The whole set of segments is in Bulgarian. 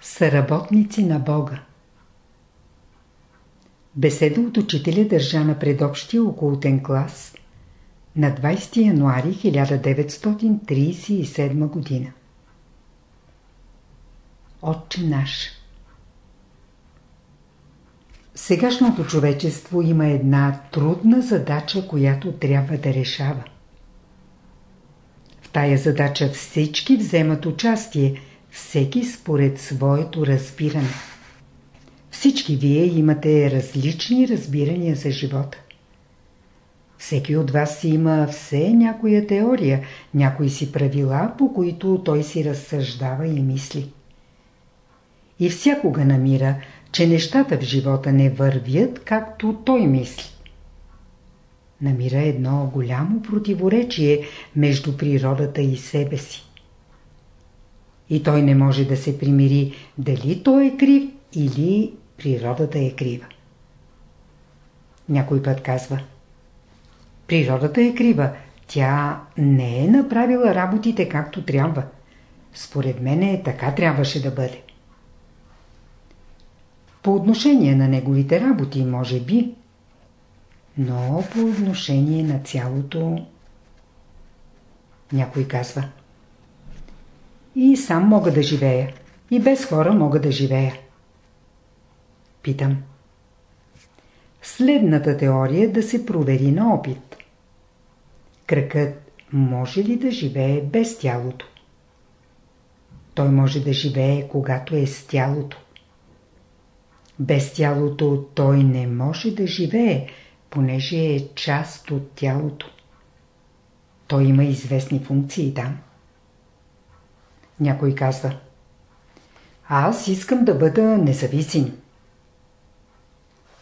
са работници на Бога. Беседа от учителя държа на предобщия околотен клас на 20 януари 1937 година. Отче наш Сегашното човечество има една трудна задача, която трябва да решава. В тая задача всички вземат участие, всеки според своето разбиране. Всички вие имате различни разбирания за живота. Всеки от вас си има все някоя теория, някои си правила, по които той си разсъждава и мисли. И всякога намира, че нещата в живота не вървят както той мисли. Намира едно голямо противоречие между природата и себе си. И той не може да се примири дали той е крив или природата е крива. Някой път казва Природата е крива, тя не е направила работите както трябва. Според мене така трябваше да бъде. По отношение на неговите работи, може би, но по отношение на цялото... Някой казва. И сам мога да живея. И без хора мога да живея. Питам. Следната теория да се провери на опит. Кръкът може ли да живее без тялото? Той може да живее, когато е с тялото. Без тялото той не може да живее, понеже е част от тялото. Той има известни функции там. Някой казва Аз искам да бъда независим.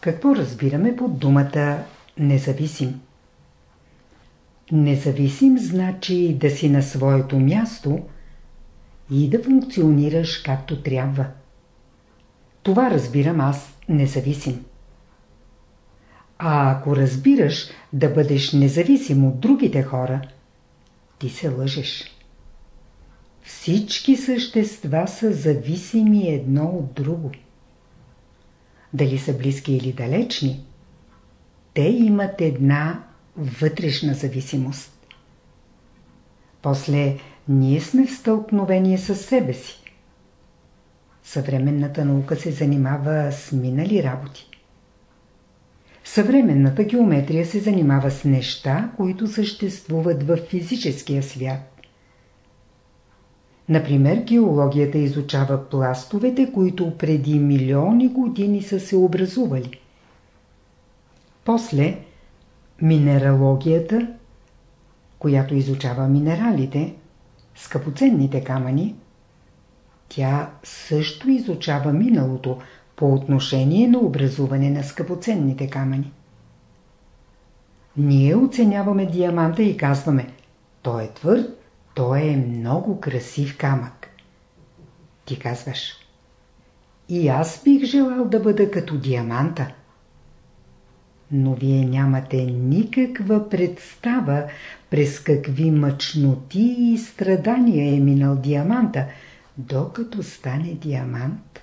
Какво разбираме под думата независим? Независим значи да си на своето място и да функционираш както трябва. Това разбирам аз независим. А ако разбираш да бъдеш независим от другите хора, ти се лъжеш. Всички същества са зависими едно от друго. Дали са близки или далечни, те имат една вътрешна зависимост. После ние сме в стълкновение с себе си. Съвременната наука се занимава с минали работи. Съвременната геометрия се занимава с неща, които съществуват в физическия свят. Например, геологията изучава пластовете, които преди милиони години са се образували. После минералогията, която изучава минералите, скъпоценните камъни, тя също изучава миналото по отношение на образуване на скъпоценните камъни. Ние оценяваме диаманта и казваме, той е твърд, той е много красив камък. Ти казваш, и аз бих желал да бъда като диаманта. Но вие нямате никаква представа през какви мъчноти и страдания е минал диаманта – докато стане диамант.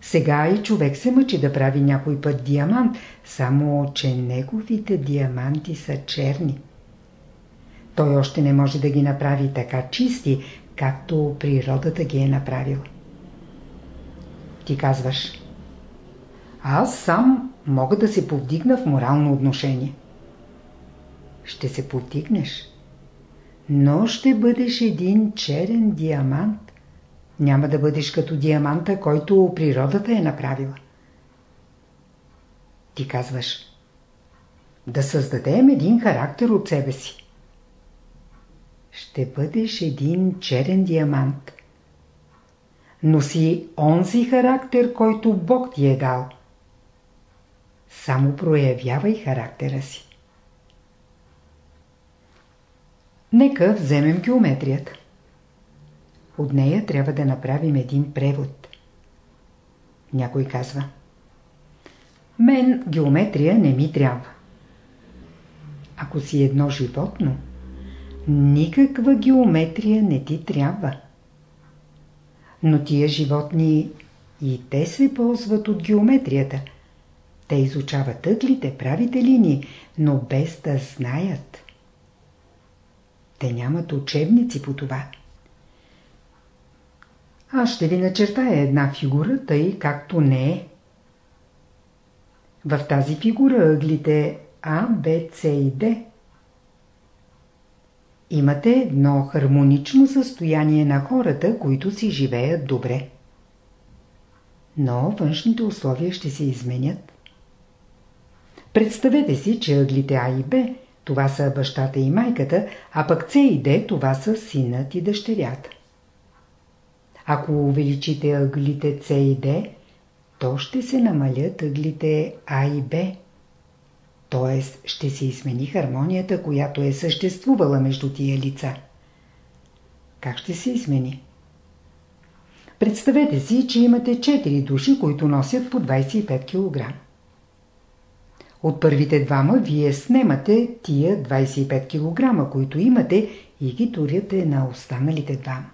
Сега и човек се мъчи да прави някой път диамант, само че неговите диаманти са черни. Той още не може да ги направи така чисти, както природата ги е направила. Ти казваш, аз сам мога да се повдигна в морално отношение. Ще се повдигнеш но ще бъдеш един черен диамант. Няма да бъдеш като диаманта, който природата е направила. Ти казваш, да създадем един характер от себе си. Ще бъдеш един черен диамант. Но си онзи характер, който Бог ти е дал. Само проявявай характера си. Нека вземем геометрията. От нея трябва да направим един превод. Някой казва. Мен геометрия не ми трябва. Ако си едно животно, никаква геометрия не ти трябва. но тия животни и те се ползват от геометрията. Те изучават ъглите, правите линии, но без да знаят. Те нямат учебници по това. Аз ще ви начертая една фигура, тъй както не е. В тази фигура ъглите А, Б, С и Д имате едно хармонично състояние на хората, които си живеят добре. Но външните условия ще се изменят. Представете си, че ъглите А и Б това са бащата и майката, а пък С и Д това са синът и дъщерята. Ако увеличите ъглите С и Д, то ще се намалят ъглите А и Б. Т.е. ще се измени хармонията, която е съществувала между тия лица. Как ще се измени? Представете си, че имате 4 души, които носят по 25 кг. От първите двама вие снемате тия 25 кг, които имате и ги туряте на останалите двама.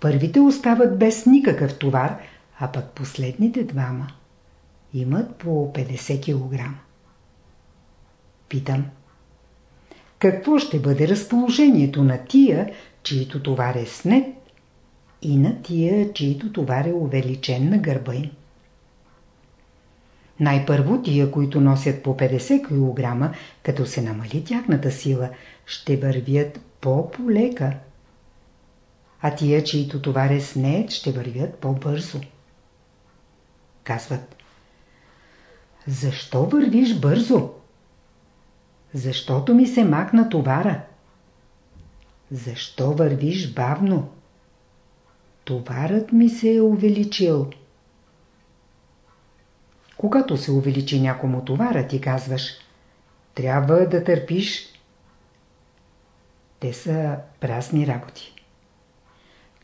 Първите остават без никакъв товар, а пък последните двама имат по 50 кг. Питам. Какво ще бъде разположението на тия, чието товар е снет и на тия, чието товар е увеличен на гърба им? Най-първо тия, които носят по 50 кг, като се намали тяхната сила, ще вървят по-полека. А тия, чието товар е снет, ще вървят по-бързо. Казват. Защо вървиш бързо? Защото ми се макна товара. Защо вървиш бавно? Товарът ми се е увеличил. Когато се увеличи някому товара, ти казваш Трябва да търпиш. Те са празни работи.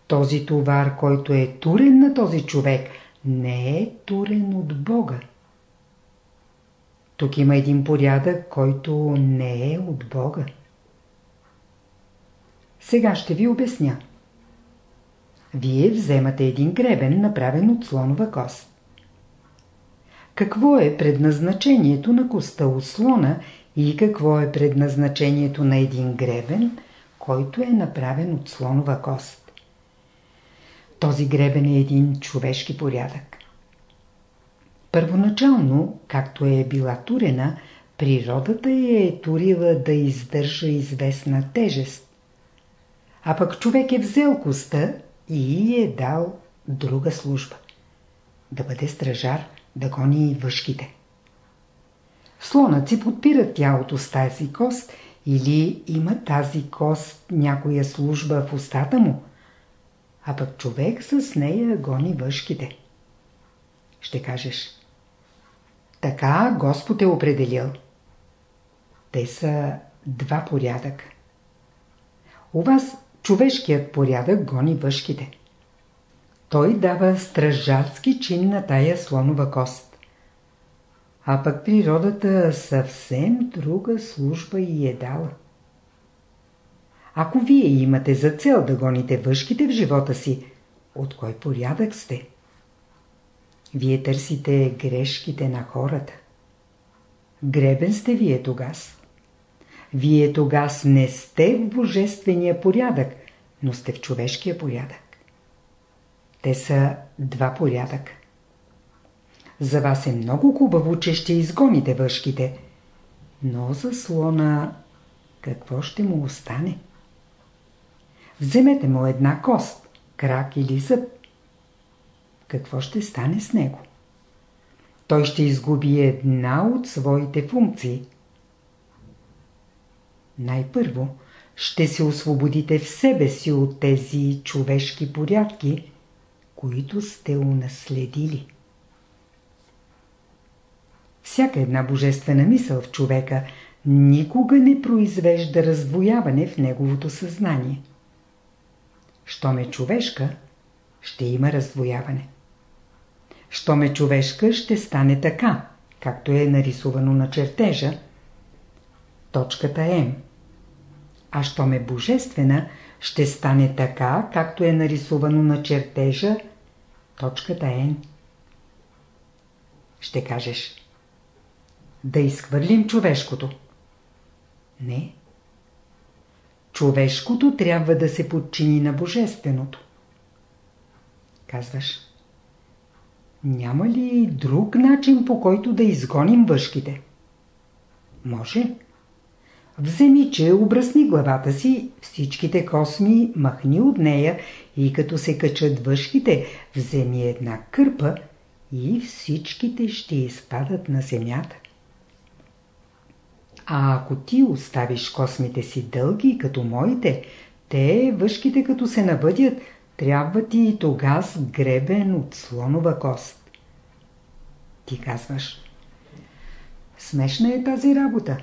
Този товар, който е турен на този човек, не е турен от Бога. Тук има един порядък, който не е от Бога. Сега ще ви обясня. Вие вземате един гребен, направен от слонова кост. Какво е предназначението на коста от слона и какво е предназначението на един гребен, който е направен от слонова кост? Този гребен е един човешки порядък. Първоначално, както е била турена, природата е турила да издържа известна тежест. А пък човек е взел коста и е дал друга служба. Да бъде стражар, да гони въшките. Слонът подпира тялото с тази кост или има тази кост някоя служба в устата му, а пък човек с нея гони въшките. Ще кажеш, така Господ е определил. Те са два порядъка. У вас човешкият порядък гони въшките. Той дава стражарски чин на тая слонова кост. А пък природата съвсем друга служба и е дала. Ако вие имате за цел да гоните въшките в живота си, от кой порядък сте? Вие търсите грешките на хората. Гребен сте вие тогас. Вие тогас не сте в божествения порядък, но сте в човешкия порядък. Те са два порядъка. За вас е много хубаво, че ще изгоните въшките. Но за слона какво ще му остане? Вземете му една кост, крак или зъб. Какво ще стане с него? Той ще изгуби една от своите функции. Най-първо ще се освободите в себе си от тези човешки порядки, които сте унаследили. Всяка една божествена мисъл в човека никога не произвежда раздвояване в неговото съзнание. Щом е човешка, ще има раздвояване. Щом е човешка, ще стане така, както е нарисувано на чертежа. Точката М. А щом е божествена, ще стане така, както е нарисувано на чертежа, точката N. Ще кажеш да изхвърлим човешкото. Не. Човешкото трябва да се подчини на божественото. Казваш. Няма ли друг начин по който да изгоним въшките? Може. Вземи, че обръсни главата си, всичките косми махни от нея и като се качат въшките, вземи една кърпа и всичките ще изпадат на земята. А ако ти оставиш космите си дълги, като моите, те, въшките като се набъдят, трябва ти и тогас гребен от слонова кост. Ти казваш. Смешна е тази работа.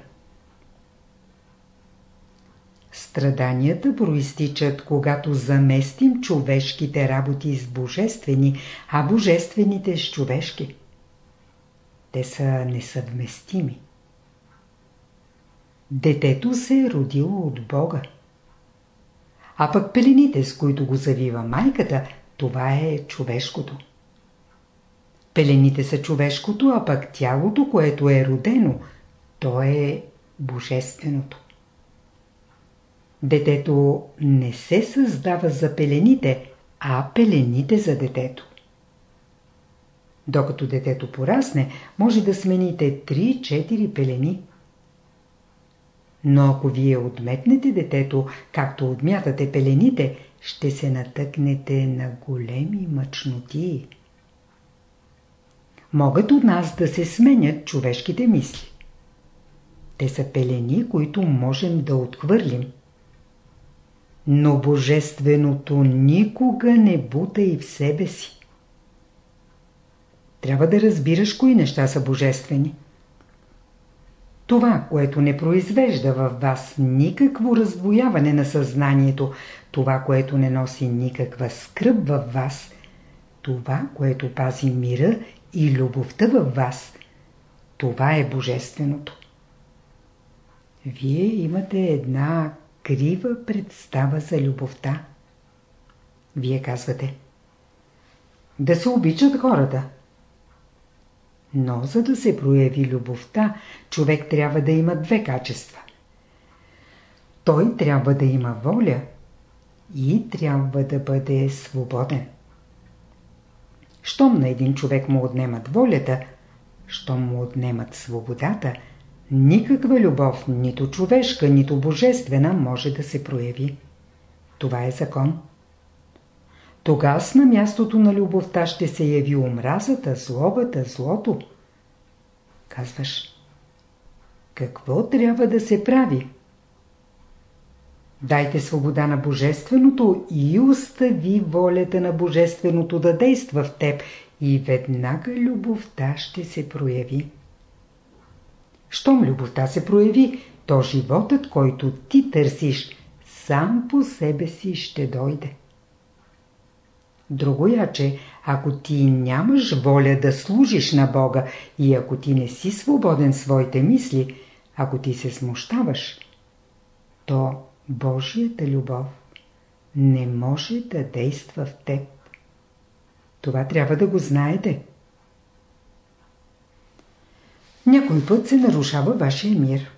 Страданията проистичат, когато заместим човешките работи с божествени, а божествените с човешки. Те са несъвместими. Детето се е родило от Бога. А пък пелените, с които го завива майката, това е човешкото. Пелените са човешкото, а пък тялото, което е родено, то е божественото. Детето не се създава за пелените, а пелените за детето. Докато детето порасне, може да смените 3-4 пелени. Но ако вие отметнете детето, както отмятате пелените, ще се натъкнете на големи мъчноти. Могат от нас да се сменят човешките мисли. Те са пелени, които можем да отхвърлим. Но Божественото никога не бута и в себе си. Трябва да разбираш кои неща са божествени. Това, което не произвежда във вас никакво раздвояване на съзнанието, това, което не носи никаква скръп във вас, това, което пази мира и любовта във вас, това е божественото. Вие имате една крива представа за любовта. Вие казвате да се обичат хората. Но за да се прояви любовта, човек трябва да има две качества. Той трябва да има воля и трябва да бъде свободен. Щом на един човек му отнемат волята, щом му отнемат свободата, никаква любов, нито човешка, нито божествена, може да се прояви. Това е закон. Тогас на мястото на любовта ще се яви омразата, злобата, злото. Казваш, какво трябва да се прави? Дайте свобода на Божественото и остави волята на Божественото да действа в теб и веднага любовта ще се прояви. Щом любовта се прояви, то животът, който ти търсиш, сам по себе си ще дойде. Другояче, ако ти нямаш воля да служиш на Бога и ако ти не си свободен своите мисли, ако ти се смущаваш, то Божията любов не може да действа в теб. Това трябва да го знаете. Някой път се нарушава вашия мир.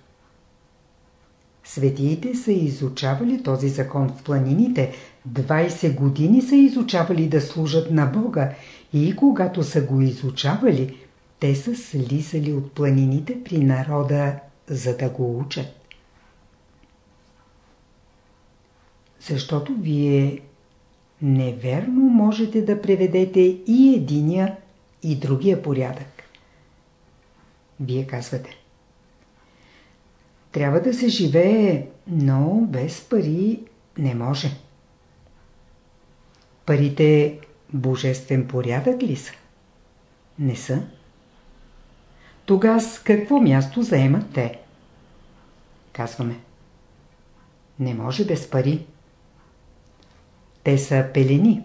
Светиите са изучавали този закон в планините, 20 години са изучавали да служат на Бога и когато са го изучавали, те са слизали от планините при народа, за да го учат. Защото вие неверно можете да преведете и единия, и другия порядък. Вие казвате. Трябва да се живее, но без пари не може. Парите божествен порядък ли са? Не са. Тогас какво място заемат те? Казваме. Не може без пари. Те са пелени.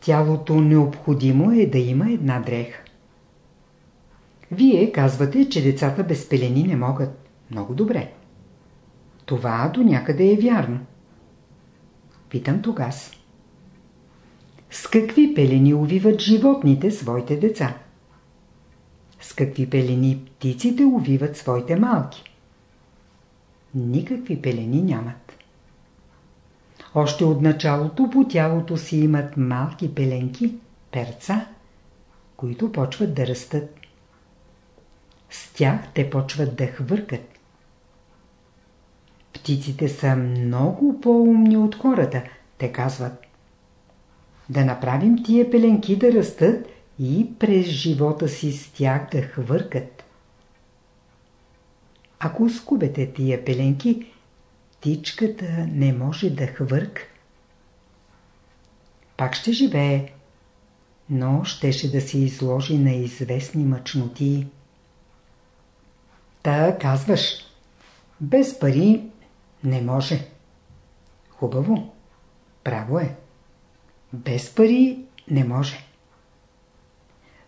Тялото необходимо е да има една дреха. Вие казвате, че децата без пелени не могат. Много добре. Това до някъде е вярно. Питам тогас. С какви пелени увиват животните своите деца? С какви пелени птиците увиват своите малки? Никакви пелени нямат. Още от началото по тялото си имат малки пеленки, перца, които почват да растат. С тях те почват да хвъркат. Птиците са много по-умни от хората. Те казват да направим тия пеленки да растат и през живота си с тях да хвъркат. Ако скубете тия пеленки, птичката не може да хвърк. Пак ще живее, но щеше да се изложи на известни мъчноти. Та казваш, без пари не може. Хубаво, право е. Без пари не може.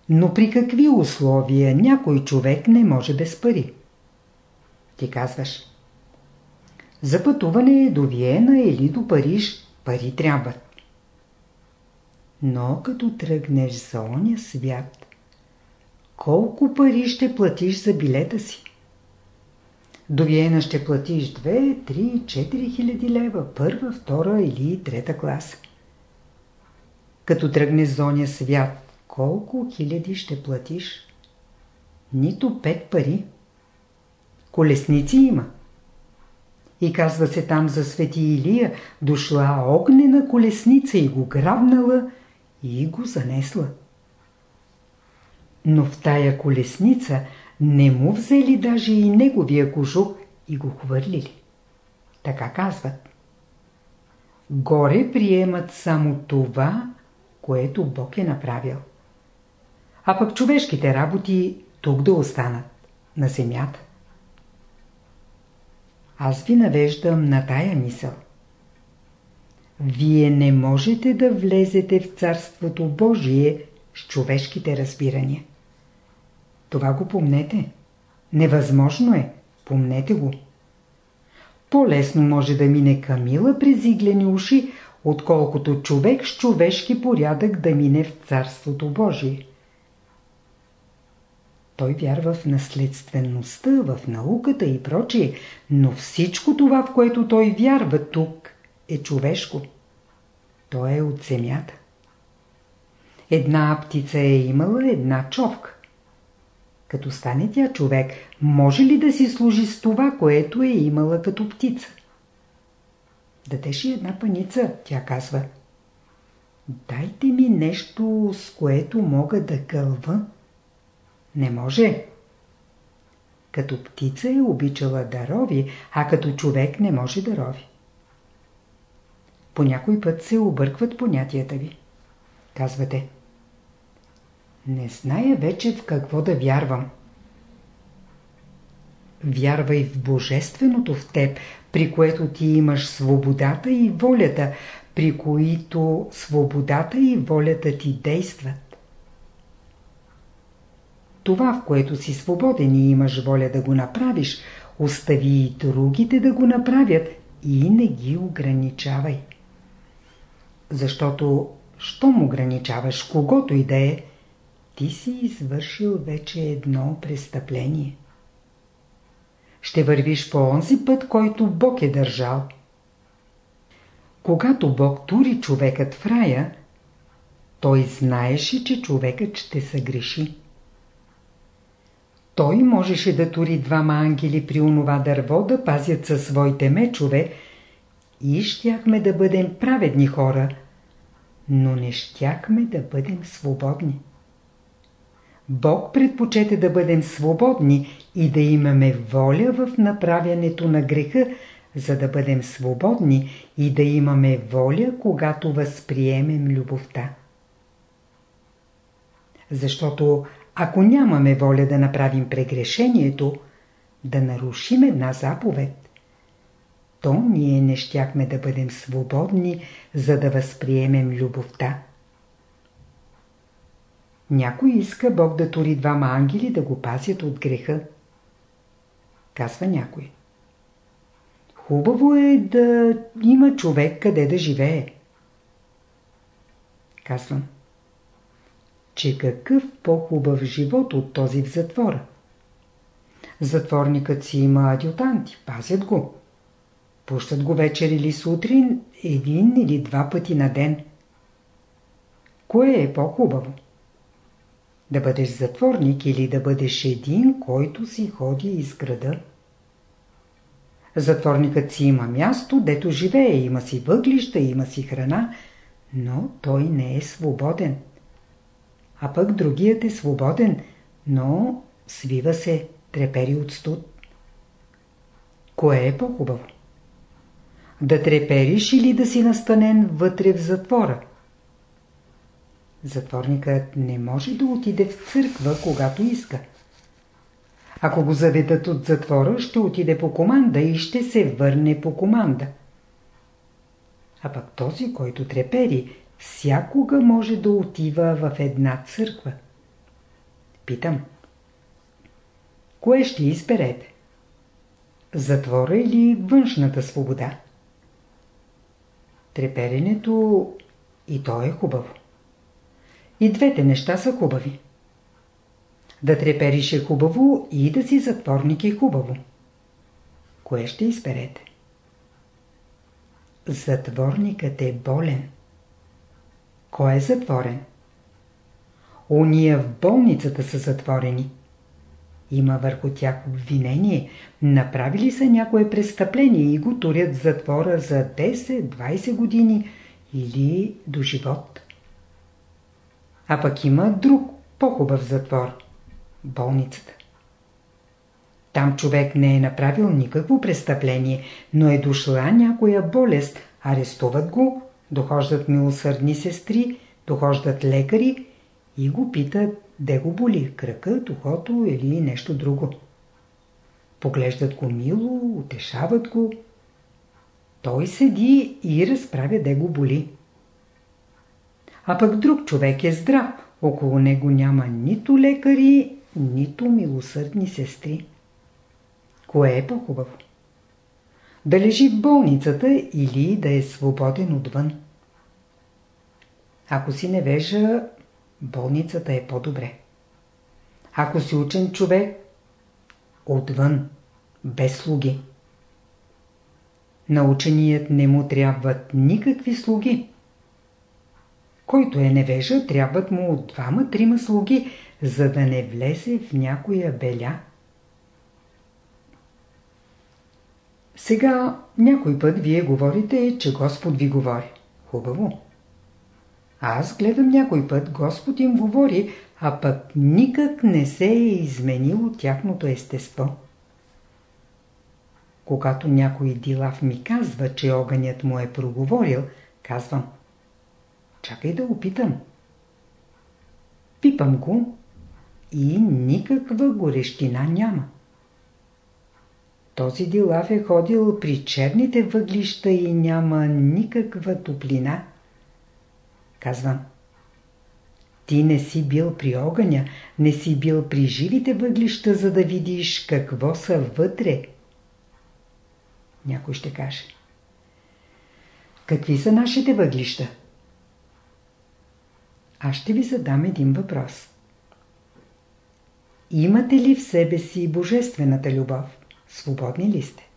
Но при какви условия някой човек не може без пари? Ти казваш. За пътуване до Виена или до Париж пари трябват. Но като тръгнеш за оня свят, колко пари ще платиш за билета си? До Виена ще платиш 2, 3, 4 хиляди лева, първа, втора или трета класа. Като тръгнеш за оня свят, колко хиляди ще платиш? Нито пет пари. Колесници има. И казва се там за Свети Илия, дошла огнена колесница и го грабнала и го занесла. Но в тая колесница не му взели даже и неговия кожух и го хвърлили. Така казват. Горе приемат само това, което Бог е направил. А пък човешките работи тук да останат, на земята. Аз ви навеждам на тая мисъл. Вие не можете да влезете в Царството Божие с човешките разбирания. Това го помнете. Невъзможно е. Помнете го. По-лесно може да мине Камила през иглени уши, отколкото човек с човешки порядък да мине в Царството Божие. Той вярва в наследствеността, в науката и прочие, но всичко това, в което той вярва тук, е човешко. То е от земята. Една птица е имала една човка. Като стане тя човек, може ли да си служи с това, което е имала като птица? Дадеш и една паница, тя казва. Дайте ми нещо, с което мога да гълва. Не може. Като птица е обичала да рови, а като човек не може да рови. По някой път се объркват понятията ви. Казвате. Не зная вече в какво да вярвам. Вярвай в Божественото в теб, при което ти имаш свободата и волята, при които свободата и волята ти действат. Това, в което си свободен и имаш воля да го направиш, остави и другите да го направят и не ги ограничавай. Защото, щом ограничаваш когото и да е, ти си извършил вече едно престъпление. Ще вървиш по онзи път, който Бог е държал. Когато Бог тури човекът в рая, той знаеше, че човекът ще се греши. Той можеше да тури двама ангели при онова дърво да пазят със своите мечове и щяхме да бъдем праведни хора, но не щяхме да бъдем свободни. Бог предпочете да бъдем свободни и да имаме воля в направянето на греха, за да бъдем свободни и да имаме воля, когато възприемем любовта. Защото ако нямаме воля да направим прегрешението, да нарушим една заповед, то ние не щяхме да бъдем свободни, за да възприемем любовта. Някой иска Бог да тури двама ангели да го пазят от греха. Казва някой. Хубаво е да има човек къде да живее. Казвам, че какъв по-хубав живот от този в затвора. Затворникът си има адютанти, пазят го. Пущат го вечер или сутрин, един или два пъти на ден. Кое е по-хубаво? Да бъдеш затворник или да бъдеш един, който си ходи из града? Затворникът си има място, дето живее, има си въглища, има си храна, но той не е свободен. А пък другият е свободен, но свива се, трепери от студ. Кое е по-хубаво? Да трепериш или да си настанен вътре в затвора? Затворникът не може да отиде в църква, когато иска. Ако го заведат от затвора, ще отиде по команда и ще се върне по команда. А пък този, който трепери, всякога може да отива в една църква. Питам. Кое ще изберете? Затвора или външната свобода? Треперенето и то е хубаво. И двете неща са хубави. Да трепериш е хубаво и да си затворник е хубаво. Кое ще изберете? Затворникът е болен. Кой е затворен? Уния в болницата са затворени. Има върху тях обвинение. Направили са някое престъпление и го турят в затвора за 10-20 години или до живот. А пък има друг по-хубав затвор – болницата. Там човек не е направил никакво престъпление, но е дошла някоя болест, арестуват го, дохождат милосърдни сестри, дохождат лекари и го питат де го боли – кръка, ухото или нещо друго. Поглеждат го мило, утешават го. Той седи и разправя де го боли. А пък друг човек е здрав. Около него няма нито лекари, нито милосърдни сестри. Кое е по-хубаво? Да лежи в болницата или да е свободен отвън? Ако си невежа, болницата е по-добре. Ако си учен човек, отвън, без слуги. На ученият не му трябват никакви слуги. Който е невежа, трябват му двама-трима слуги, за да не влезе в някоя беля. Сега някой път вие говорите, че Господ ви говори. Хубаво. Аз гледам някой път, Господ им говори, а пък никак не се е изменило тяхното естество. Когато някой дилав ми казва, че огънят му е проговорил, казвам Чакай да опитам. Пипам го и никаква горещина няма. Този дилав е ходил при черните въглища и няма никаква топлина. Казвам. Ти не си бил при огъня, не си бил при живите въглища, за да видиш какво са вътре. Някой ще каже. Какви са нашите въглища? Аз ще ви задам един въпрос. Имате ли в себе си божествената любов? Свободни ли сте?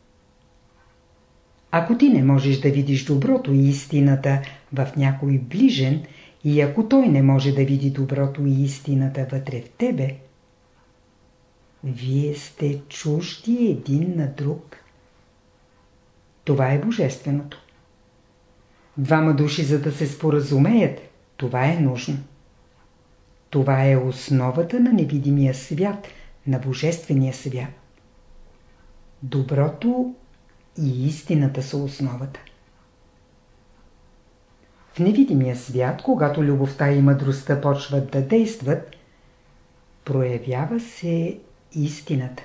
Ако ти не можеш да видиш доброто и истината в някой ближен, и ако той не може да види доброто и истината вътре в тебе, вие сте чужди един на друг. Това е божественото. Двама души, за да се споразумеят, това е нужно. Това е основата на невидимия свят, на божествения свят. Доброто и истината са основата. В невидимия свят, когато любовта и мъдростта почват да действат, проявява се истината.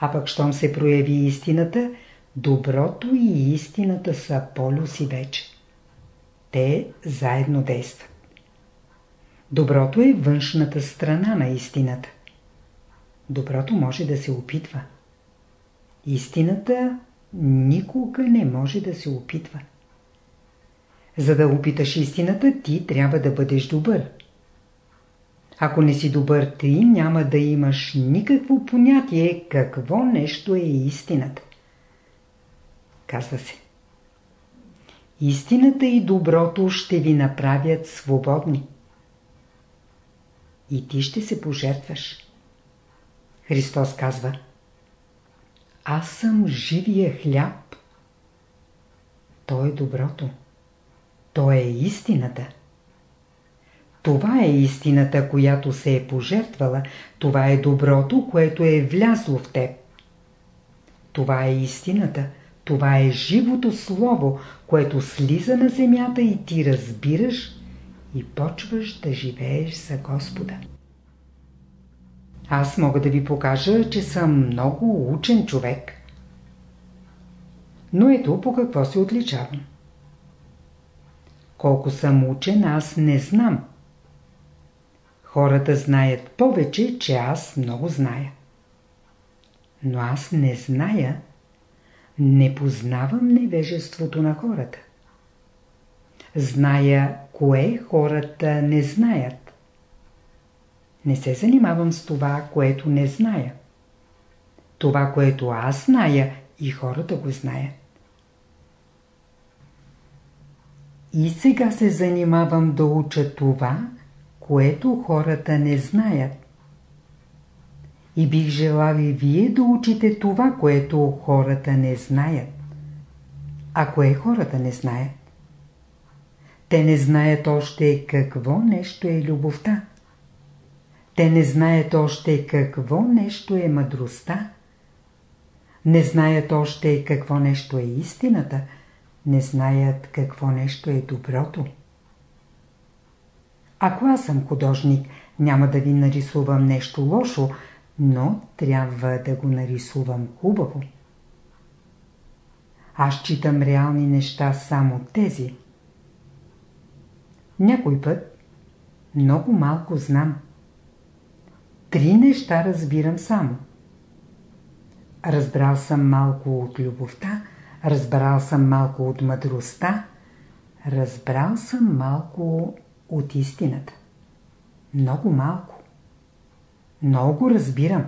А пък, щом се прояви истината, доброто и истината са полюси вече. Те заедно действат. Доброто е външната страна на истината. Доброто може да се опитва. Истината никога не може да се опитва. За да опиташ истината, ти трябва да бъдеш добър. Ако не си добър, ти няма да имаш никакво понятие какво нещо е истината. Казва се. Истината и доброто ще ви направят свободни. И ти ще се пожертваш. Христос казва Аз съм живия хляб. То е доброто. То е истината. Това е истината, която се е пожертвала. Това е доброто, което е влязло в теб. Това е истината. Това е живото слово, което слиза на земята и ти разбираш и почваш да живееш за Господа. Аз мога да ви покажа, че съм много учен човек. Но ето по какво се отличавам. Колко съм учен, аз не знам. Хората знаят повече, че аз много зная. Но аз не зная, не познавам невежеството на хората. Зная кое хората не знаят. Не се занимавам с това, което не зная. Това, което аз зная и хората го знаят. И сега се занимавам да уча това, което хората не знаят. И бих желал и вие да учите това, което хората не знаят. А кое хората не знаят? Те не знаят още какво нещо е любовта. Те не знаят още какво нещо е мъдростта. Не знаят още какво нещо е истината. Не знаят какво нещо е доброто. Ако аз съм художник, няма да ви нарисувам нещо лошо, но трябва да го нарисувам хубаво. Аз читам реални неща само тези. Някой път много малко знам. Три неща разбирам само. Разбрал съм малко от любовта, разбрал съм малко от мъдростта, разбрал съм малко от истината. Много малко. Много разбирам.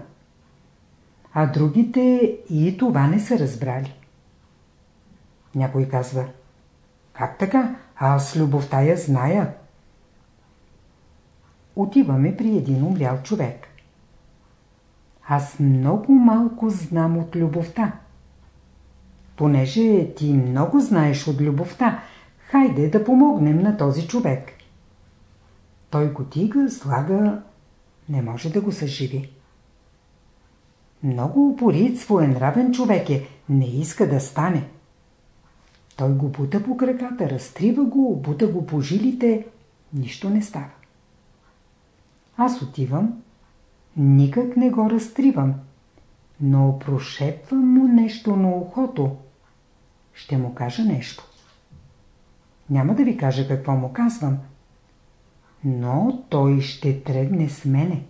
А другите и това не са разбрали. Някой казва, как така? Аз любовта я зная. Отиваме при един умрял човек. Аз много малко знам от любовта. Понеже ти много знаеш от любовта, хайде да помогнем на този човек. Той го тига, слага, не може да го съживи. Много упорит, своенравен човек е, не иска да стане. Той го бута по краката, разтрива го, бута го по жилите, нищо не става. Аз отивам, никак не го разтривам, но прошепвам му нещо на ухото. Ще му кажа нещо. Няма да ви кажа какво му казвам, но той ще тръгне с мене.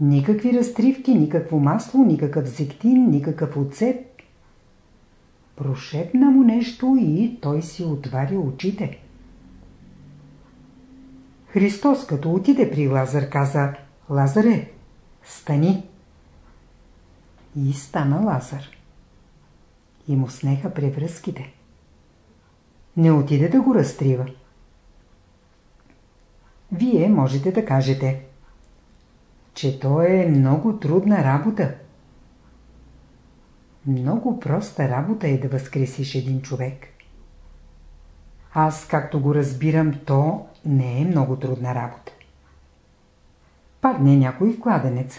Никакви разтривки, никакво масло, никакъв зектин, никакъв оцет. Прошепна му нещо и той си отваря очите. Христос, като отиде при Лазар, каза Лазаре, стани. И стана Лазар. И му снеха превръзките. Не отиде да го разтрива. Вие можете да кажете, че то е много трудна работа. Много проста работа е да възкресиш един човек. Аз, както го разбирам, то не е много трудна работа. Падне някой в кладенец.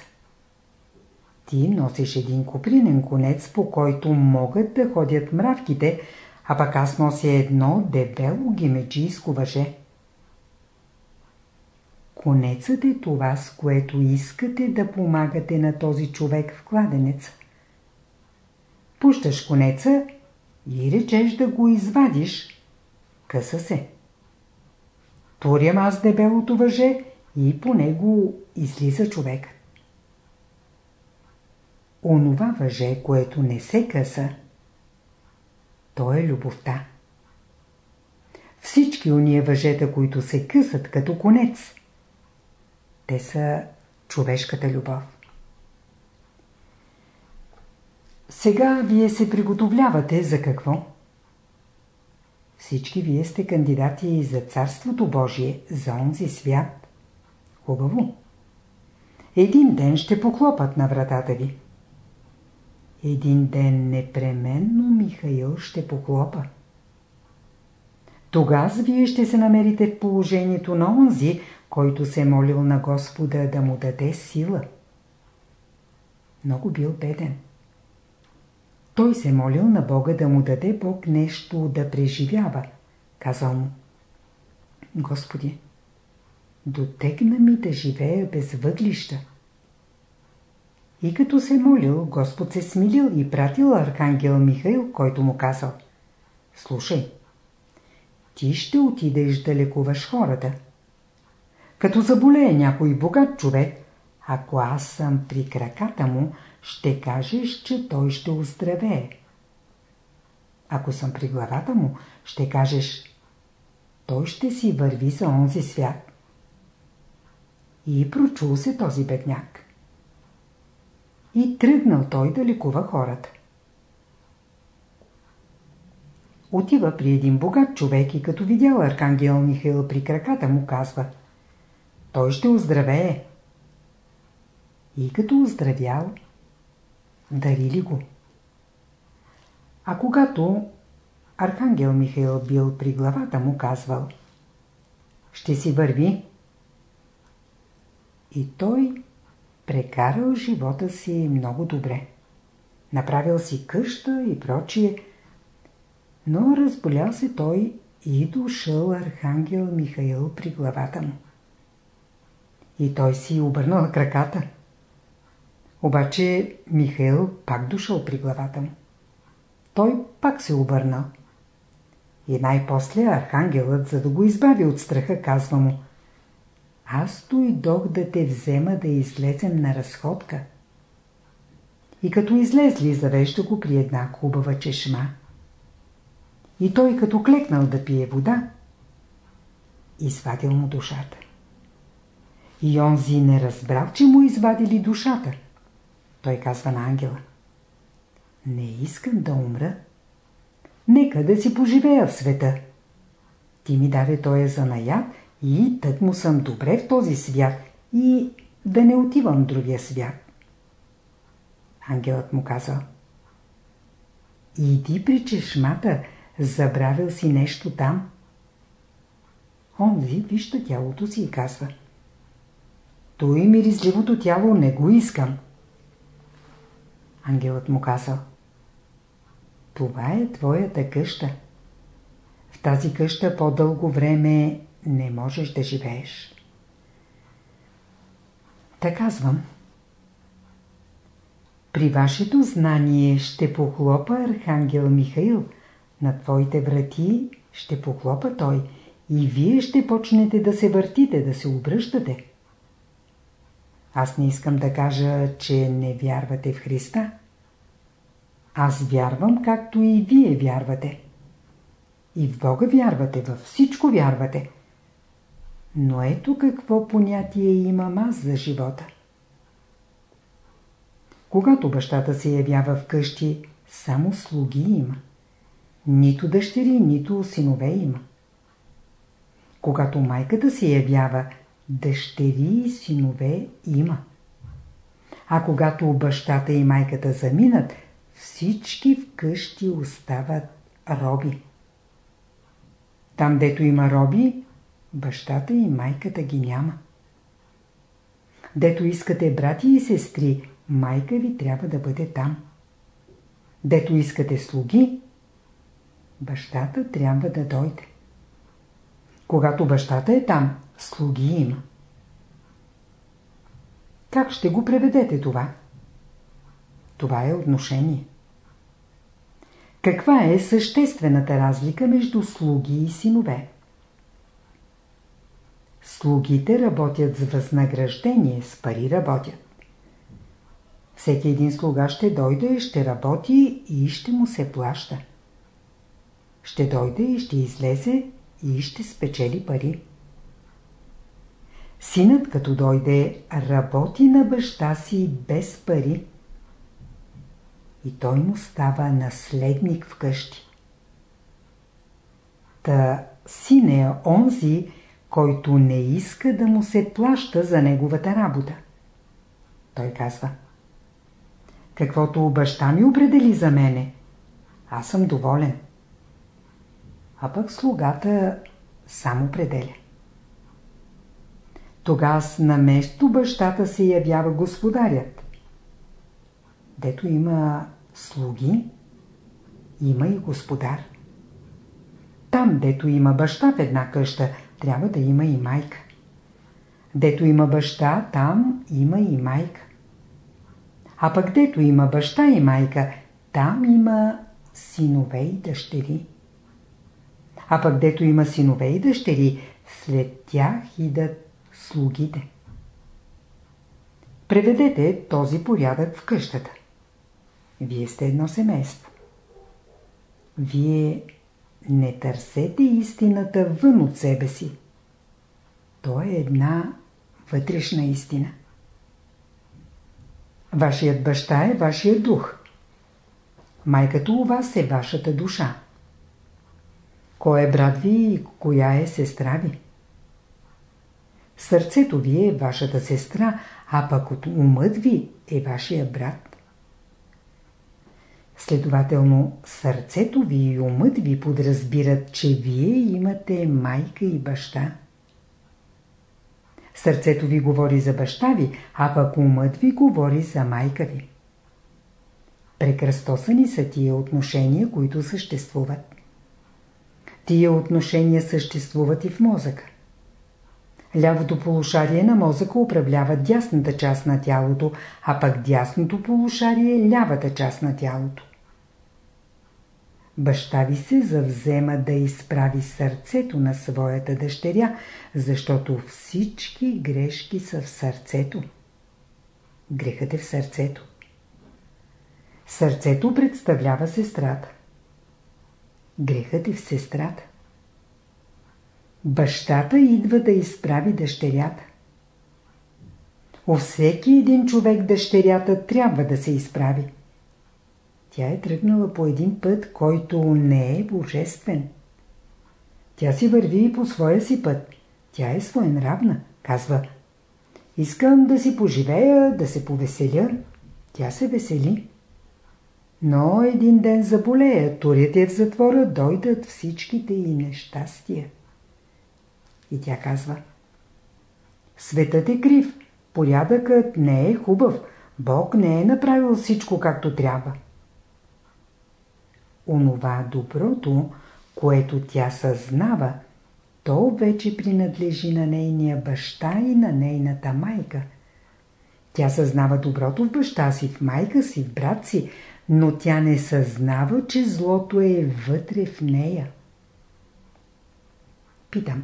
Ти носиш един купринен конец, по който могат да ходят мравките, а пък аз нося едно дебело гемеджийско въже. Конецът е това, с което искате да помагате на този човек в кладенеца. Пущаш конеца и речеш да го извадиш. Къса се. Турям аз дебелото въже и по него излиза човек. Онова въже, което не се къса, То е любовта. Всички уния въжета, които се късат като конец, те са човешката любов. Сега вие се приготовлявате за какво? Всички вие сте кандидати за Царството Божие, за онзи свят. Хубаво. Един ден ще поклопат на вратата ви. Един ден непременно Михаил ще поклопа. Тогас вие ще се намерите в положението на онзи, който се е молил на Господа да му даде сила. Много бил беден. Той се молил на Бога да му даде Бог нещо да преживява. Казал му, Господи, дотегна ми да живея без въглища. И като се молил, Господ се смилил и пратил архангел Михаил, който му казал, Слушай, ти ще отидеш да лекуваш хората. Като заболее някой богат човек, ако аз съм при краката му, ще кажеш, че той ще оздравее. Ако съм при главата му, ще кажеш, той ще си върви за онзи свят. И прочул се този бедняк. И тръгнал той да лекува хората. Отива при един богат човек и като видял Архангел Михаил при краката му казва Той ще оздравее. И като оздравял, дарили го. А когато Архангел Михаил бил при главата му, казвал Ще си върви. И той прекарал живота си много добре. Направил си къща и прочие, но разболял се той и дошъл Архангел Михаил при главата му. И той си обърнал краката. Обаче Михаил пак дошъл при главата му. Той пак се обърнал. И най-после архангелът, за да го избави от страха, казва му Аз дойдох да те взема да излезем на разходка. И като излезли, завежда го при една хубава чешма. И той като клекнал да пие вода, извадил му душата. И онзи не разбрал, че му извадили душата – той казва на ангела. Не искам да умра. Нека да си поживея в света. Ти ми даде тоя занаят и тък му съм добре в този свят и да не отивам в другия свят. Ангелът му каза. Иди при чешмата, забравил си нещо там. Онзи вижда тялото си и казва. Той миризливото тяло не го искам. Ангелът му казал Това е твоята къща. В тази къща по-дълго време не можеш да живееш. Та казвам. При вашето знание ще похлопа Архангел Михаил, на твоите врати ще похлопа той и вие ще почнете да се въртите, да се обръщате. Аз не искам да кажа, че не вярвате в Христа. Аз вярвам, както и вие вярвате. И в Бога вярвате, във всичко вярвате. Но ето какво понятие имам аз за живота. Когато бащата се явява вкъщи, само слуги има. Нито дъщери, нито синове има. Когато майката се явява, дъщери и синове има. А когато бащата и майката заминат, всички вкъщи остават роби. Там, дето има роби, бащата и майката ги няма. Дето искате брати и сестри, майка ви трябва да бъде там. Дето искате слуги, бащата трябва да дойде. Когато бащата е там, слуги има. Как ще го преведете това? Това е отношение. Каква е съществената разлика между слуги и синове? Слугите работят с възнаграждение, с пари работят. Всеки един слуга ще дойде, ще работи и ще му се плаща. ще дойде и ще излезе и ще спечели пари. Синът като дойде работи на баща си без пари и той му става наследник в къщи. Та син е онзи, който не иска да му се плаща за неговата работа. Той казва Каквото баща ми определи за мене, аз съм доволен. А пък слугата сам определя. Тогава на место бащата се явява господарят. Дето има слуги, има и господар. Там, дето има баща в една къща, трябва да има и майка. Дето има баща, там има и майка. А пък дето има баща и майка, там има синове и дъщери. А пък дето има синове и дъщери, след тях идат слугите. Преведете този порядък в къщата. Вие сте едно семейство. Вие не търсете истината вън от себе си. То е една вътрешна истина. Вашият баща е вашият дух. Майката у вас е вашата душа. Кой е брат ви и коя е сестра ви? Сърцето ви е вашата сестра, а пък умът ви е вашия брат. Следователно, сърцето ви и умът ви подразбират, че вие имате майка и баща. Сърцето ви говори за баща ви, а пък умът ви говори за майка ви. Прекръстосани са тия отношения, които съществуват. Тия отношения съществуват и в мозъка. Лявото полушарие на мозъка управлява дясната част на тялото, а пък дясното полушарие – лявата част на тялото. Баща ви се завзема да изправи сърцето на своята дъщеря, защото всички грешки са в сърцето. Грехът е в сърцето. Сърцето представлява сестрата. Грехът е в сестрата. Бащата идва да изправи дъщерята. У всеки един човек дъщерята трябва да се изправи. Тя е тръгнала по един път, който не е божествен. Тя си върви по своя си път. Тя е своенравна. Казва, искам да си поживея, да се повеселя. Тя се весели. Но един ден заболея, турят я в затвора, дойдат всичките и нещастия. И тя казва Светът е крив, порядъкът не е хубав, Бог не е направил всичко както трябва. Онова доброто, което тя съзнава, то вече принадлежи на нейния баща и на нейната майка. Тя съзнава доброто в баща си, в майка си, в брат си, но тя не съзнава, че злото е вътре в нея. Питам.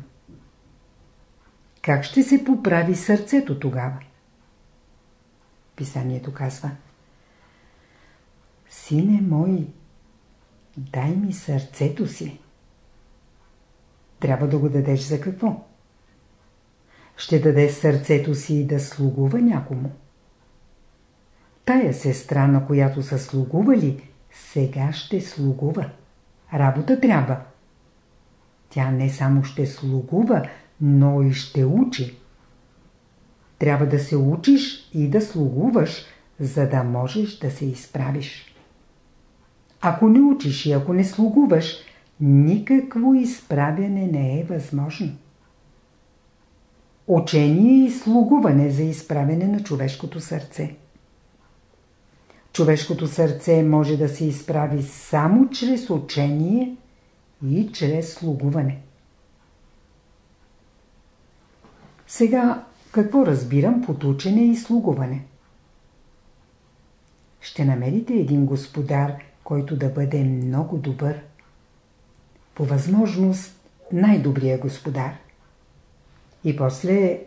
Как ще се поправи сърцето тогава? Писанието казва Сине мой, дай ми сърцето си. Трябва да го дадеш за какво? Ще даде сърцето си да слугува някому. Тая сестра, на която са слугували, сега ще слугува. Работа трябва. Тя не само ще слугува, но и ще учи. Трябва да се учиш и да слугуваш, за да можеш да се изправиш. Ако не учиш и ако не слугуваш, никакво изправяне не е възможно. Учение и слугуване за изправяне на човешкото сърце. Човешкото сърце може да се изправи само чрез учение и чрез слугуване. Сега какво разбирам под учене и слугуване? Ще намерите един господар, който да бъде много добър. По възможност най-добрия господар. И после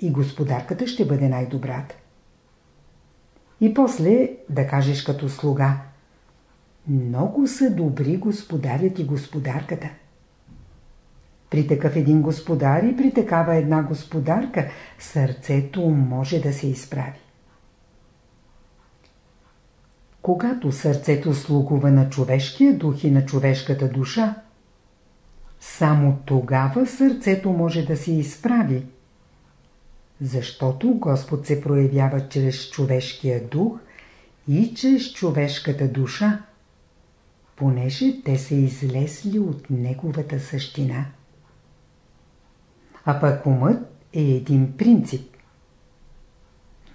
и господарката ще бъде най-добрата. И после да кажеш като слуга много са добри господарят и господарката. При такъв един господар и при такава една господарка сърцето може да се изправи. Когато сърцето слугува на човешкия дух и на човешката душа, само тогава сърцето може да се изправи. Защото Господ се проявява чрез човешкия дух и чрез човешката душа, понеже те са излезли от неговата същина. А пък умът е един принцип.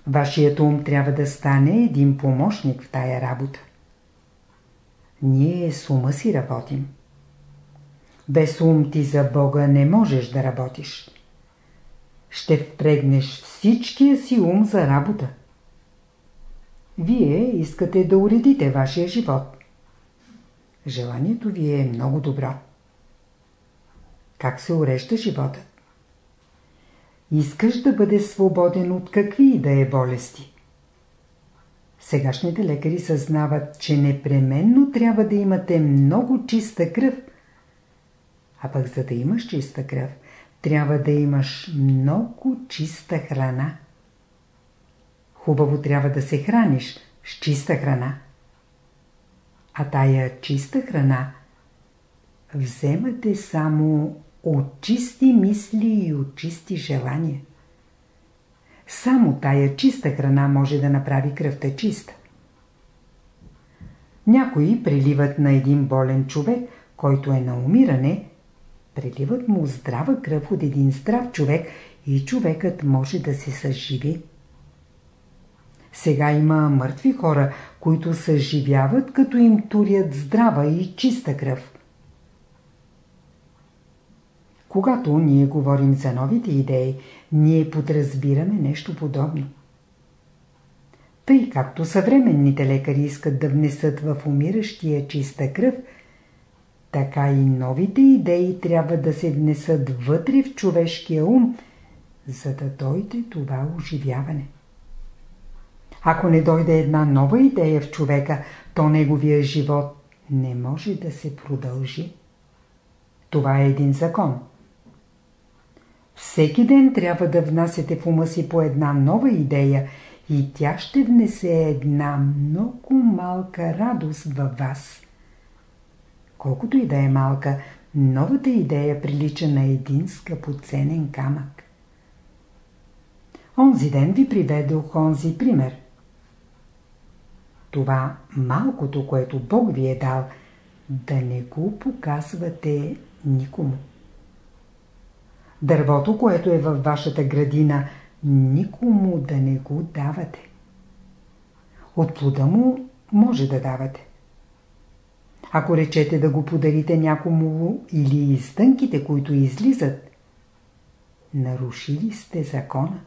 Вашият ум трябва да стане един помощник в тая работа. Ние с ума си работим. Без ум ти за Бога не можеш да работиш. Ще впрегнеш всичкия си ум за работа. Вие искате да уредите вашия живот. Желанието ви е много добро. Как се урежда животът? Искаш да бъде свободен от какви и да е болести. Сегашните лекари съзнават, че непременно трябва да имате много чиста кръв. А пък за да имаш чиста кръв, трябва да имаш много чиста храна. Хубаво трябва да се храниш с чиста храна. А тая чиста храна вземате само от чисти мисли и от чисти желания. Само тая чиста храна може да направи кръвта чиста. Някои преливат на един болен човек, който е на умиране, преливат му здрава кръв от един здрав човек и човекът може да се съживи. Сега има мъртви хора, които съживяват, като им турят здрава и чиста кръв. Когато ние говорим за новите идеи, ние подразбираме нещо подобно. Тъй както съвременните лекари искат да внесат в умиращия чиста кръв, така и новите идеи трябва да се внесат вътре в човешкия ум, за да дойде това оживяване. Ако не дойде една нова идея в човека, то неговия живот не може да се продължи. Това е един закон. Всеки ден трябва да внасяте в ума си по една нова идея и тя ще внесе една много малка радост във вас. Колкото и да е малка, новата идея прилича на един скъпоценен камък. Онзи ден ви приведох онзи пример. Това малкото, което Бог ви е дал, да не го показвате никому. Дървото, което е във вашата градина, никому да не го давате. От плода му може да давате. Ако речете да го подарите някому или изтънките, които излизат, нарушили сте закона.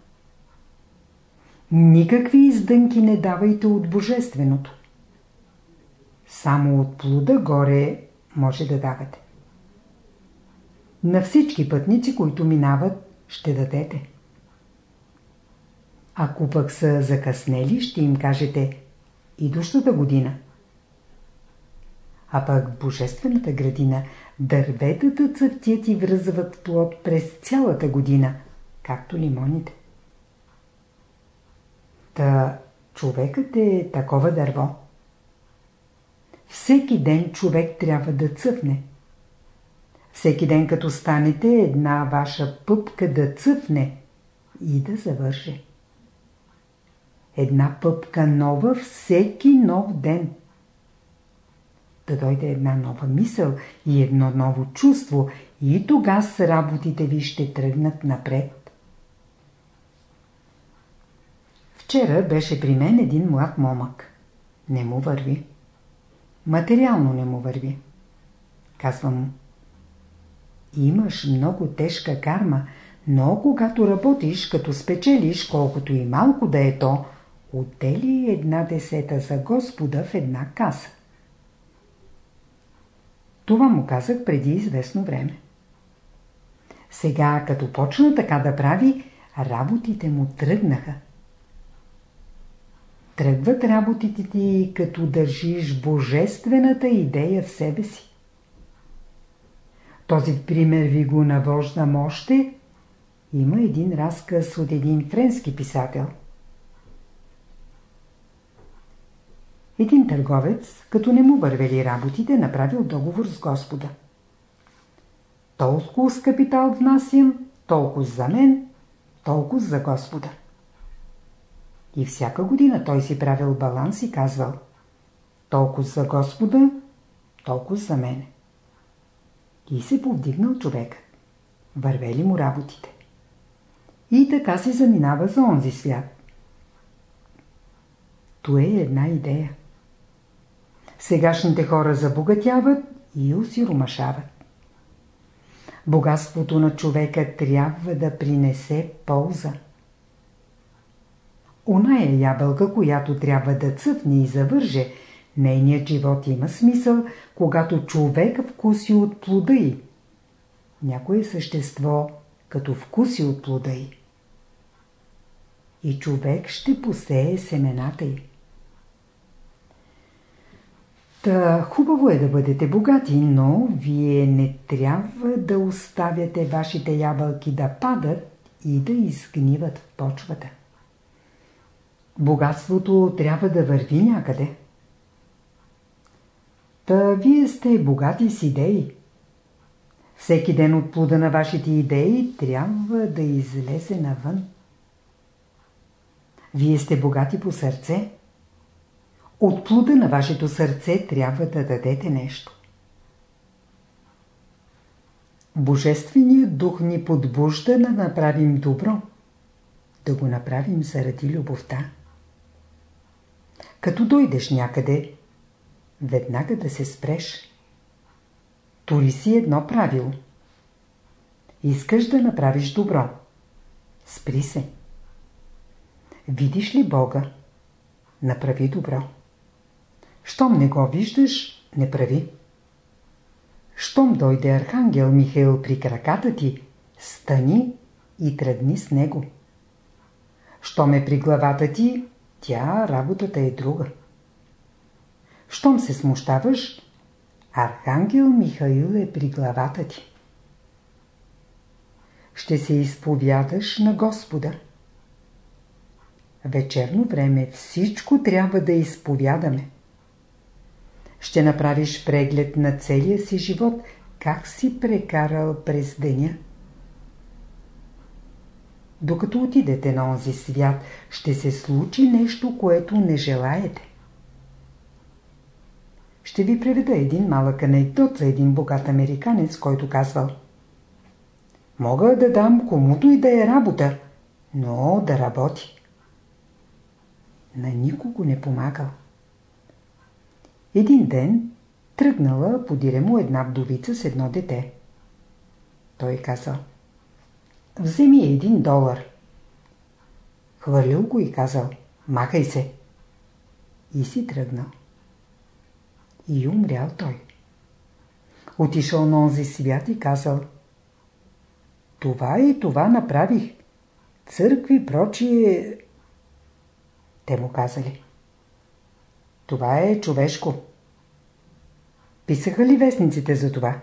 Никакви издънки не давайте от Божественото. Само от плода горе може да давате. На всички пътници, които минават, ще дадете. Ако пък са закъснели, ще им кажете идущата година. А пък в Божествената градина дърветата цъфтят и връзват плод през цялата година, както лимоните. Та човекът е такова дърво. Всеки ден човек трябва да цъфне. Всеки ден като станете една ваша пъпка да цъфне и да завърже. Една пъпка нова всеки нов ден. Да дойде една нова мисъл и едно ново чувство и тога с работите ви ще тръгнат напред. Вчера беше при мен един млад момък. Не му върви. Материално не му върви. Казвам му имаш много тежка карма, но когато работиш, като спечелиш, колкото и малко да е то, отдели една десета за Господа в една каса. Това му казах преди известно време. Сега, като почна така да прави, работите му тръгнаха. Тръгват работите ти, като държиш божествената идея в себе си. Този пример ви го навождам още. Има един разказ от един френски писател. Един търговец, като не му вървели работите, направил договор с Господа. Толкова с капитал внасям, толкова за мен, толкова за Господа. И всяка година той си правил баланс и казвал толкова за Господа, толкова за мене. И се повдигнал човек. Вървели му работите. И така се заминава за онзи свят. То е една идея. Сегашните хора забогатяват и усиромашават. Богатството на човека трябва да принесе полза. Оная ябълка, която трябва да цъфне и завърже, нейният живот има смисъл, когато човек вкуси от плода й. Някое същество, като вкуси от плода й. И човек ще посее семената й. Та хубаво е да бъдете богати, но вие не трябва да оставяте вашите ябълки да падат и да изгниват в почвата. Богатството трябва да върви някъде. Та вие сте богати с идеи. Всеки ден от плода на вашите идеи трябва да излезе навън. Вие сте богати по сърце. От плода на вашето сърце трябва да дадете нещо. Божественият дух ни подбужда да направим добро, да го направим заради любовта. Като дойдеш някъде, веднага да се спреш. Тори си едно правило. Искаш да направиш добро. Спри се. Видиш ли Бога? Направи добро. Щом не го виждаш, не прави. Щом дойде Архангел Михаил при краката ти, стани и тръгни с него. Щом е при главата ти, тя работата е друга. Щом се смущаваш, Архангел Михаил е при главата ти. Ще се изповядаш на Господа. Вечерно време всичко трябва да изповядаме. Ще направиш преглед на целия си живот, как си прекарал през деня. Докато отидете на онзи свят, ще се случи нещо, което не желаете. Ще ви приведа един малък анекдот за един богат американец, който казвал Мога да дам комуто и да е работа, но да работи. На никого не помагал. Един ден тръгнала подире му една вдовица с едно дете. Той казал Вземи един долар. Хвърлил го и казал Махай се. И си тръгнал. И умрял той. Отишъл на онзи свят и казал Това и това направих. Църкви, прочие... Те му казали Това е човешко. Писаха ли вестниците за това?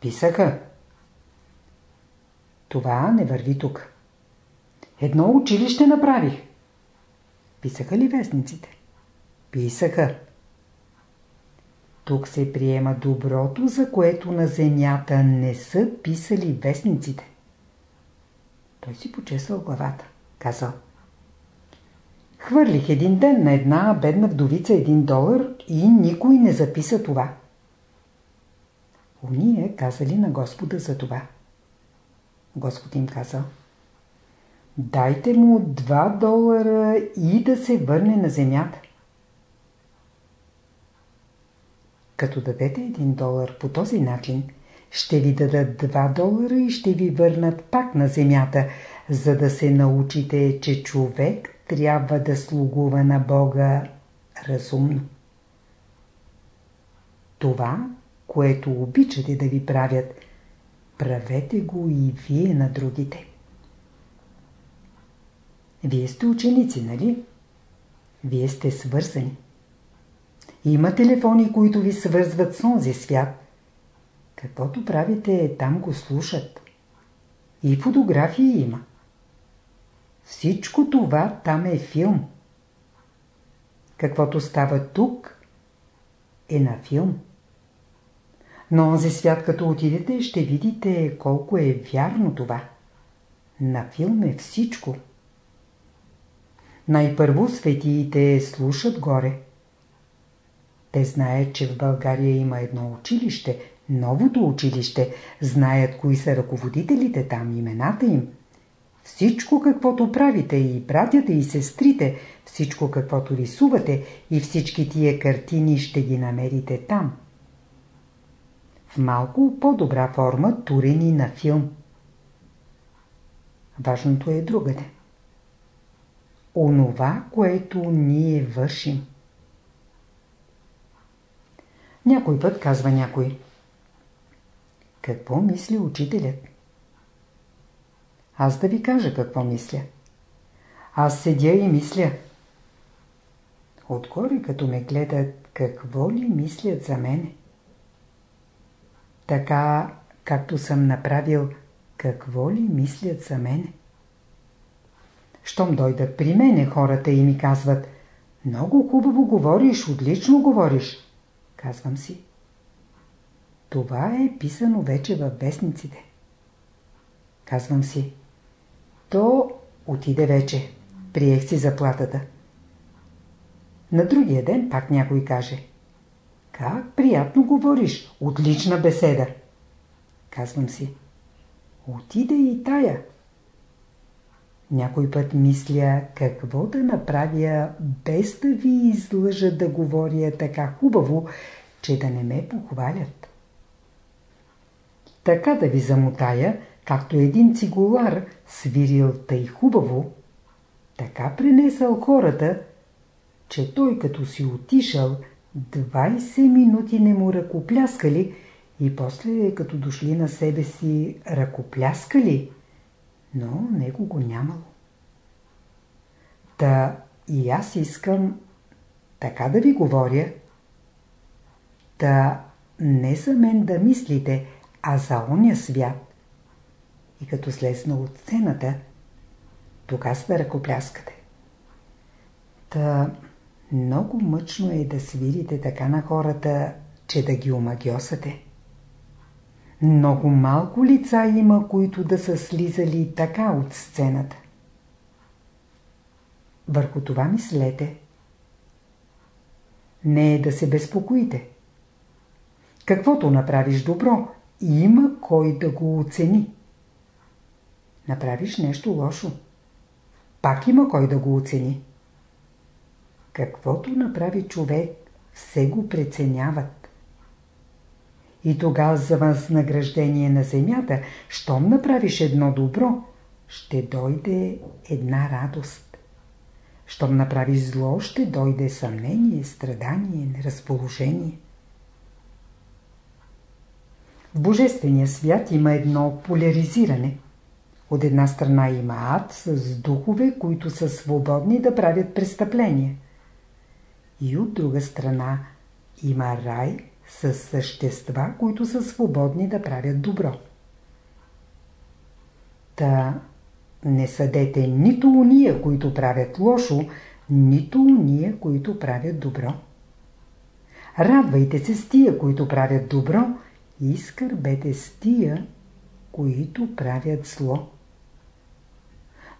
Писаха. Това не върви тук. Едно училище направих. Писаха ли вестниците? Писаха. Тук се приема доброто, за което на земята не са писали вестниците. Той си почесал главата. Казал. Хвърлих един ден на една бедна вдовица един долар и никой не записа това. Уния казали на Господа за това. Господ им каза Дайте му 2 долара и да се върне на земята. Като дадете 1 долар по този начин, ще ви дадат 2 долара и ще ви върнат пак на земята, за да се научите, че човек трябва да слугува на Бога разумно. Това, което обичате да ви правят – Правете го и вие на другите. Вие сте ученици, нали? Вие сте свързани. Има телефони, които ви свързват с онзи свят. Каквото правите, там го слушат. И фотографии има. Всичко това там е филм. Каквото става тук е на филм. На онзи свят, като отидете, ще видите колко е вярно това. На филм е всичко. Най-първо светиите слушат горе. Те знаят, че в България има едно училище, новото училище, знаят кои са ръководителите там, имената им. Всичко каквото правите и братята и сестрите, всичко каквото рисувате и всички тия картини ще ги намерите там. В малко по-добра форма, турени на филм. Важното е другаде. Онова, което ние вършим. Някой път казва някой. Какво мисли учителят? Аз да ви кажа какво мисля. Аз седя и мисля. Отгоре като ме гледат, какво ли мислят за мене? Така, както съм направил, какво ли мислят за мене? Щом дойдат при мене хората и ми казват Много хубаво говориш, отлично говориш. Казвам си. Това е писано вече във вестниците. Казвам си. То отиде вече. Приех си заплатата. На другия ден пак някой каже. Как приятно говориш. Отлична беседа. Казвам си. Отиде и тая. Някой път мисля какво да направя без да ви излъжа да говоря така хубаво, че да не ме похвалят. Така да ви замотая, както един цигулар свирил тъй хубаво, така принесъл хората, че той като си отишъл, 20 минути не му ръкопляскали и после като дошли на себе си ръкопляскали, но него го нямало. Та и аз искам така да ви говоря, та не за мен да мислите, а за оня свят. И като слезна от сцената, тогава да ръкопляскате. Та много мъчно е да свирите така на хората, че да ги омагьосате. Много малко лица има, които да са слизали така от сцената. Върху това мислете. Не е да се безпокоите. Каквото направиш добро, има кой да го оцени. Направиш нещо лошо. Пак има кой да го оцени. Каквото направи човек, все го преценяват. И тогава за възнаграждение на земята, щом направиш едно добро, ще дойде една радост. Щом направиш зло, ще дойде съмнение, страдание, неразположение. В Божествения свят има едно поляризиране. От една страна има ад с духове, които са свободни да правят престъпления. И от друга страна има рай с същества, които са свободни да правят добро. Та не съдете нито уния, които правят лошо, нито уния, които правят добро. Радвайте се с тия, които правят добро и скърбете с тия, които правят зло.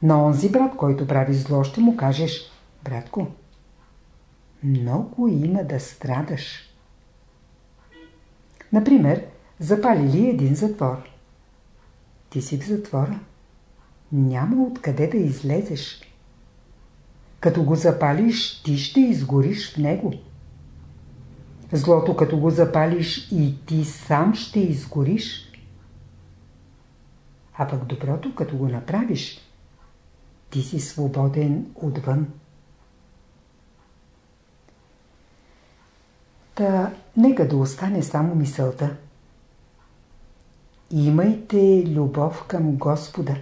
На онзи брат, който прави зло, ще му кажеш, братко, много има да страдаш. Например, запали ли един затвор? Ти си в затвора. Няма откъде да излезеш. Като го запалиш, ти ще изгориш в него. Злото като го запалиш и ти сам ще изгориш. А пък доброто като го направиш, ти си свободен отвън. Та нека да остане само мисълта. Имайте любов към Господа.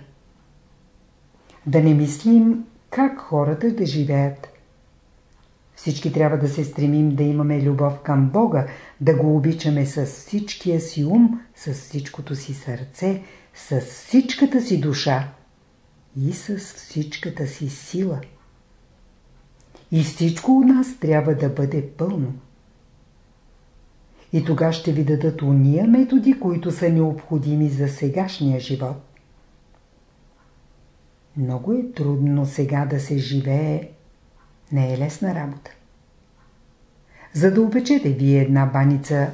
Да не мислим как хората да живеят, Всички трябва да се стремим да имаме любов към Бога, да го обичаме с всичкия си ум, с всичкото си сърце, с всичката си душа и с всичката си сила. И всичко у нас трябва да бъде пълно. И тога ще ви дадат уния методи, които са необходими за сегашния живот. Много е трудно сега да се живее. Не е лесна работа. За да опечете вие една баница,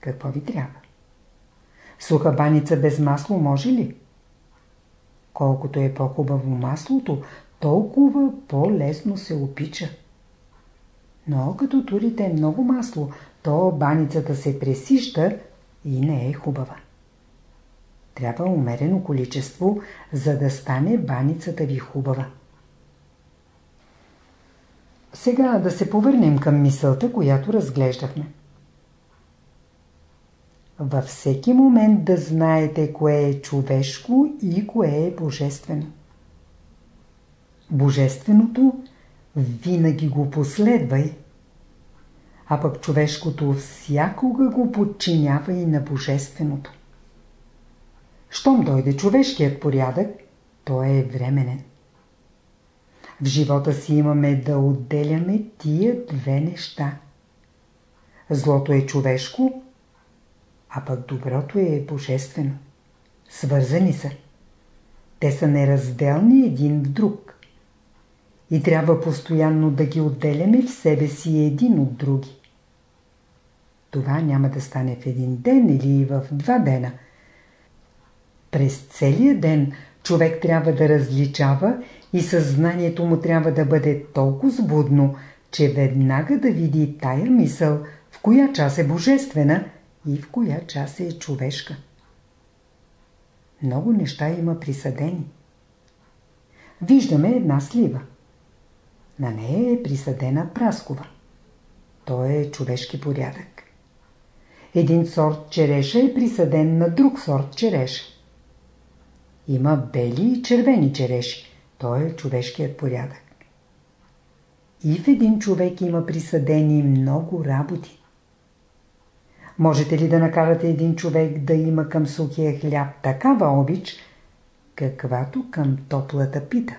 какво ви трябва? Суха баница без масло може ли? Колкото е по-хубаво маслото, толкова по-лесно се опича. Но като турите много масло, то баницата се пресища и не е хубава. Трябва умерено количество, за да стане баницата ви хубава. Сега да се повърнем към мисълта, която разглеждахме. Във всеки момент да знаете кое е човешко и кое е божествено. Божественото винаги го последвай, а пък човешкото всякога го подчинява и на божественото. Щом дойде човешкият порядък, той е временен. В живота си имаме да отделяме тия две неща. Злото е човешко, а пък доброто е божествено. Свързани са. Те са неразделни един в друг. И трябва постоянно да ги отделяме в себе си един от други. Това няма да стане в един ден или в два дена. През целия ден човек трябва да различава и съзнанието му трябва да бъде толкова сбудно, че веднага да види тая мисъл, в коя част е божествена и в коя част е човешка. Много неща има присъдени. Виждаме една слива. На нея е присъдена праскова. То е човешки порядък. Един сорт череша е присъден на друг сорт череша. Има бели и червени череши. То е човешкият порядък. И в един човек има присъдени много работи. Можете ли да накарате един човек да има към сухия хляб такава обич, каквато към топлата пита?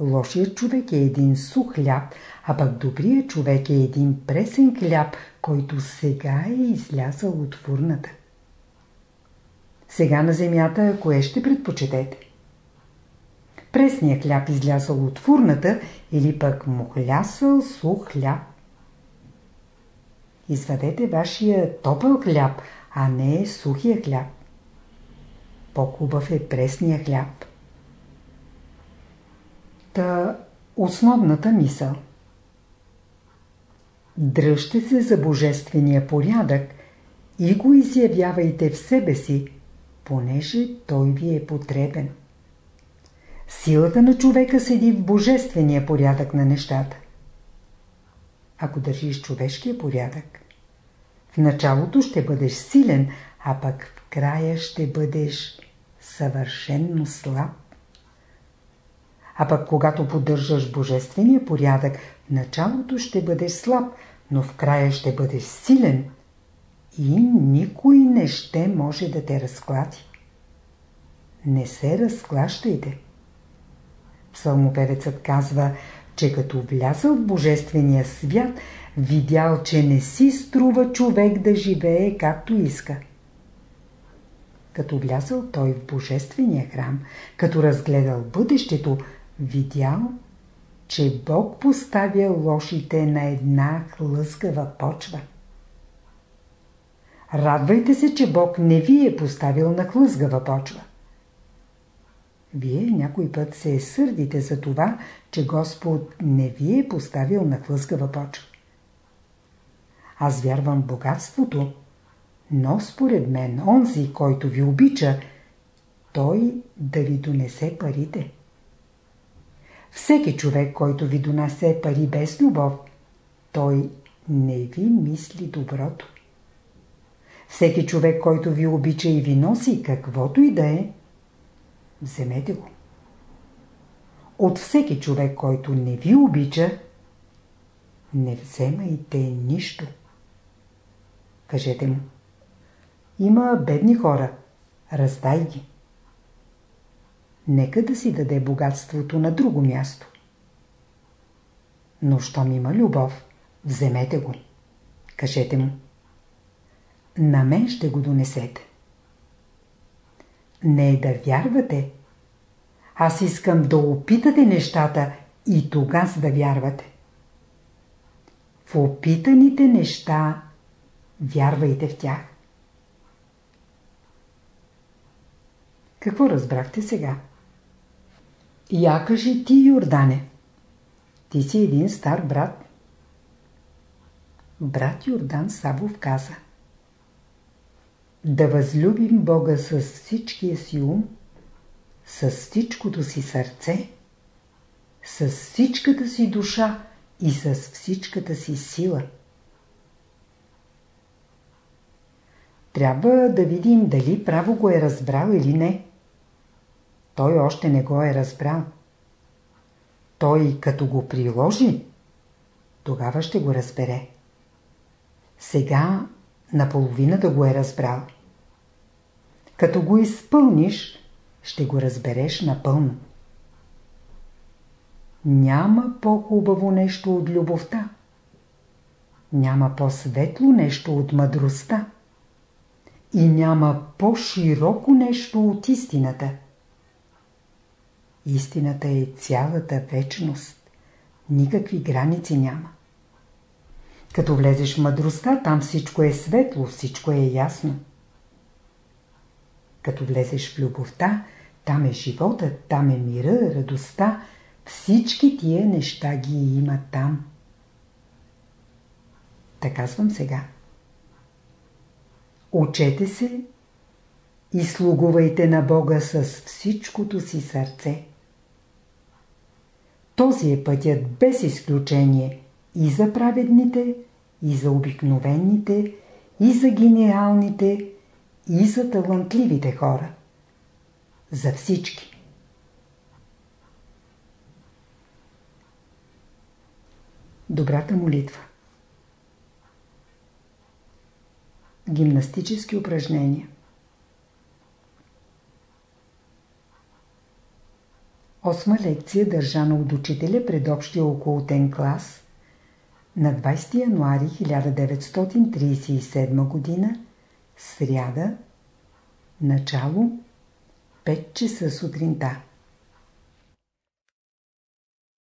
Лошият човек е един сух хляб, а пък добрият човек е един пресен хляб, който сега е излязъл от фурната. Сега на земята кое ще предпочетете? Пресният хляб излязъл от фурната или пък мухлясъл сух хляб? Извадете вашия топъл хляб, а не сухия хляб. По-хубав е пресния хляб. Та основната мисъл. Дръжте се за божествения порядък и го изявявайте в себе си, понеже той ви е потребен. Силата на човека седи в божествения порядък на нещата. Ако държиш човешкия порядък, в началото ще бъдеш силен, а пък в края ще бъдеш съвършенно слаб. А пък когато поддържаш божествения порядък, в началото ще бъдеш слаб, но в края ще бъдеш силен и никой не ще може да те разклади. Не се разклащайте. Псалмопевецът казва, че като влязъл в божествения свят, видял, че не си струва човек да живее както иска. Като влязъл той в божествения храм, като разгледал бъдещето, видял, че Бог поставя лошите на една хлъскава почва. Радвайте се, че Бог не ви е поставил на хлъзгава почва. Вие някой път се сърдите за това, че Господ не ви е поставил на хлъзгава почва. Аз вярвам в богатството, но според мен онзи, който ви обича, той да ви донесе парите. Всеки човек, който ви донесе пари без любов, той не ви мисли доброто. Всеки човек, който ви обича и ви носи каквото и да е, вземете го. от всеки човек, който не ви обича, не вземайте нищо. Кажете му. Има бедни хора. Раздай ги. Нека да си даде богатството на друго място. Но щом има любов, вземете го. Кажете му. На мен ще го донесете. Не е да вярвате. Аз искам да опитате нещата и тогас да вярвате. В опитаните неща вярвайте в тях. Какво разбрахте сега? Я кажи ти, Йордане. Ти си един стар брат. Брат Йордан Савов каза Да възлюбим Бога с всичкия си ум, с всичкото си сърце, с всичката си душа и с всичката си сила. Трябва да видим дали право го е разбрал или не. Той още не го е разбрал. Той като го приложи, тогава ще го разбере. Сега наполовина да го е разбрал. Като го изпълниш, ще го разбереш напълно. Няма по-хубаво нещо от любовта. Няма по-светло нещо от мъдростта. И няма по-широко нещо от истината. Истината е цялата вечност. Никакви граници няма. Като влезеш в мъдростта, там всичко е светло, всичко е ясно. Като влезеш в любовта, там е живота, там е мира, радостта. Всички тия неща ги има там. Така казвам сега. Учете се и слугувайте на Бога с всичкото си сърце. Този е пътят без изключение и за праведните, и за обикновените, и за гениалните, и за талантливите хора. За всички. Добрата молитва Гимнастически упражнения Осма лекция държана от учителя пред общия околотен клас на 20 януари 1937 г. Сряда, начало 5 часа сутринта.